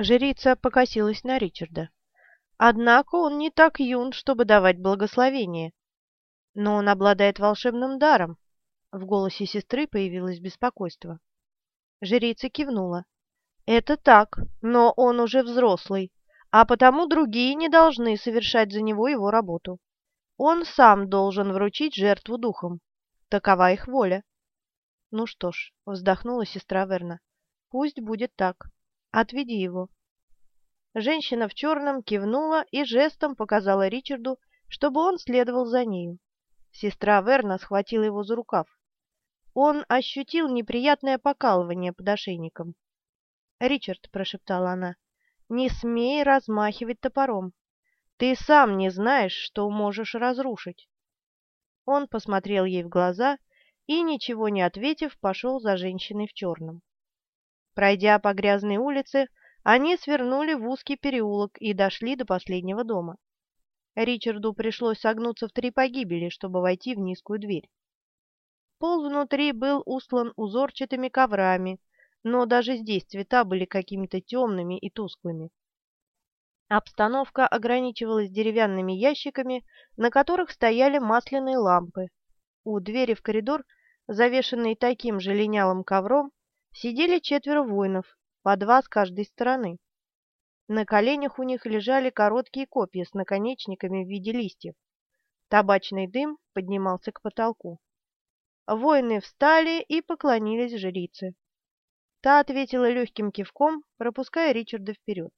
Жрица покосилась на Ричарда. Однако он не так юн, чтобы давать благословение. Но он обладает волшебным даром. В голосе сестры появилось беспокойство. Жрица кивнула. Это так, но он уже взрослый, а потому другие не должны совершать за него его работу. Он сам должен вручить жертву духом. Такова их воля. Ну что ж, вздохнула сестра Верна. Пусть будет так. Отведи его. Женщина в черном кивнула и жестом показала Ричарду, чтобы он следовал за нею. Сестра Верна схватила его за рукав. Он ощутил неприятное покалывание под ошейником. «Ричард», — прошептала она, — «не смей размахивать топором. Ты сам не знаешь, что можешь разрушить». Он посмотрел ей в глаза и, ничего не ответив, пошел за женщиной в черном. Пройдя по грязной улице, они свернули в узкий переулок и дошли до последнего дома. Ричарду пришлось согнуться в три погибели, чтобы войти в низкую дверь. Пол внутри был устлан узорчатыми коврами, но даже здесь цвета были какими-то темными и тусклыми. Обстановка ограничивалась деревянными ящиками, на которых стояли масляные лампы. У двери в коридор, завешенный таким же линялым ковром, сидели четверо воинов, по два с каждой стороны. На коленях у них лежали короткие копья с наконечниками в виде листьев. Табачный дым поднимался к потолку. Воины встали и поклонились жрице. Та ответила легким кивком, пропуская Ричарда вперед.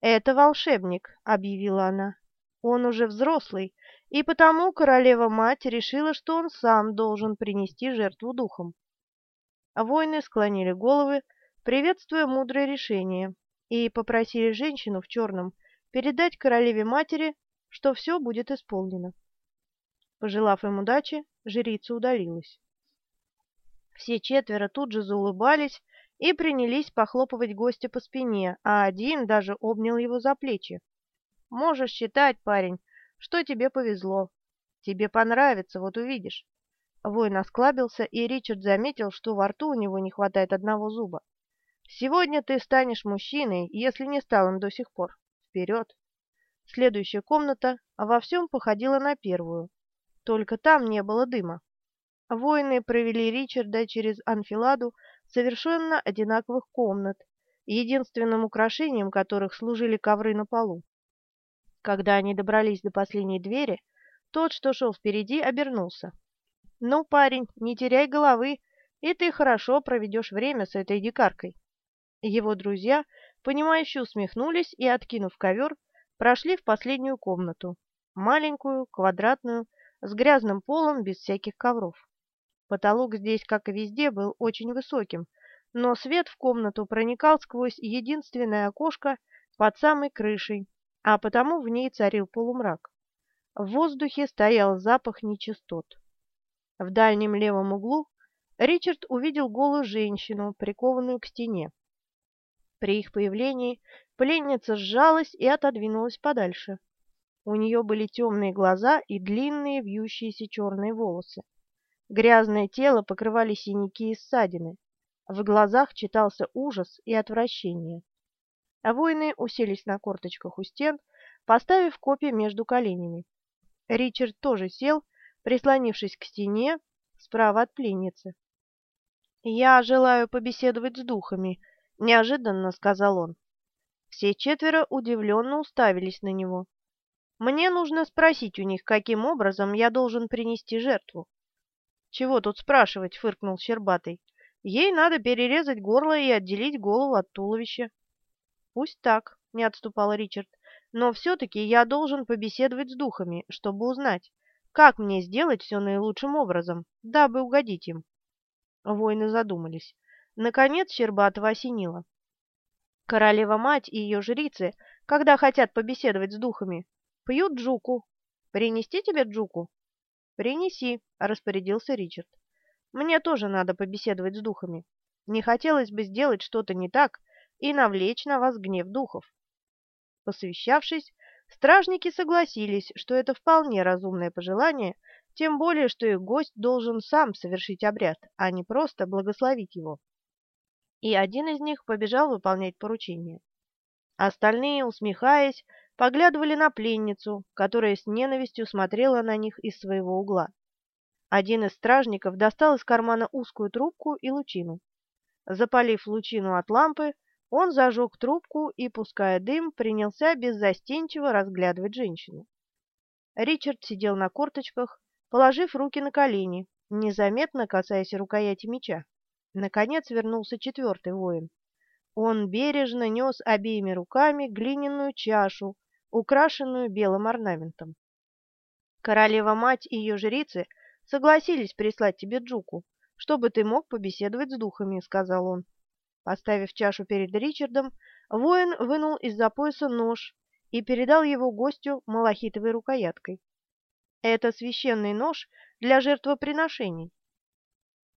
«Это волшебник», — объявила она. «Он уже взрослый, и потому королева-мать решила, что он сам должен принести жертву духом». Воины склонили головы, приветствуя мудрое решение, и попросили женщину в черном передать королеве-матери, что все будет исполнено. Пожелав им удачи, жрица удалилась. Все четверо тут же заулыбались и принялись похлопывать гостя по спине, а один даже обнял его за плечи. «Можешь считать, парень, что тебе повезло. Тебе понравится, вот увидишь». Воин осклабился, и Ричард заметил, что во рту у него не хватает одного зуба. «Сегодня ты станешь мужчиной, если не стал им до сих пор. Вперед!» Следующая комната во всем походила на первую, только там не было дыма. Воины провели Ричарда через анфиладу совершенно одинаковых комнат, единственным украшением которых служили ковры на полу. Когда они добрались до последней двери, тот, что шел впереди, обернулся. «Ну, парень, не теряй головы, и ты хорошо проведешь время с этой дикаркой». Его друзья, понимающе усмехнулись и, откинув ковер, прошли в последнюю комнату, маленькую, квадратную, с грязным полом без всяких ковров. Потолок здесь, как и везде, был очень высоким, но свет в комнату проникал сквозь единственное окошко под самой крышей, а потому в ней царил полумрак. В воздухе стоял запах нечистот. В дальнем левом углу Ричард увидел голую женщину, прикованную к стене. При их появлении пленница сжалась и отодвинулась подальше. У нее были темные глаза и длинные вьющиеся черные волосы. Грязное тело покрывали синяки и ссадины. В глазах читался ужас и отвращение. А воины уселись на корточках у стен, поставив копья между коленями. Ричард тоже сел, прислонившись к стене, справа от пленницы. «Я желаю побеседовать с духами», — неожиданно сказал он. Все четверо удивленно уставились на него. «Мне нужно спросить у них, каким образом я должен принести жертву». «Чего тут спрашивать?» — фыркнул Щербатый. «Ей надо перерезать горло и отделить голову от туловища». «Пусть так», — не отступал Ричард. «Но все-таки я должен побеседовать с духами, чтобы узнать, как мне сделать все наилучшим образом, дабы угодить им». Воины задумались. Наконец Щербатова осенило. Королева-мать и ее жрицы, когда хотят побеседовать с духами, пьют джуку. Принести тебе джуку? «Принеси», — распорядился Ричард. «Мне тоже надо побеседовать с духами. Не хотелось бы сделать что-то не так и навлечь на вас гнев духов». Посовещавшись, стражники согласились, что это вполне разумное пожелание, тем более, что их гость должен сам совершить обряд, а не просто благословить его. И один из них побежал выполнять поручение. Остальные, усмехаясь, поглядывали на пленницу, которая с ненавистью смотрела на них из своего угла. Один из стражников достал из кармана узкую трубку и лучину. Запалив лучину от лампы, он зажег трубку и, пуская дым, принялся беззастенчиво разглядывать женщину. Ричард сидел на корточках, положив руки на колени, незаметно касаясь рукояти меча. Наконец вернулся четвертый воин. Он бережно нес обеими руками глиняную чашу, украшенную белым орнаментом. Королева-мать и ее жрицы согласились прислать тебе Джуку, чтобы ты мог побеседовать с духами, — сказал он. Поставив чашу перед Ричардом, воин вынул из-за пояса нож и передал его гостю малахитовой рукояткой. Это священный нож для жертвоприношений,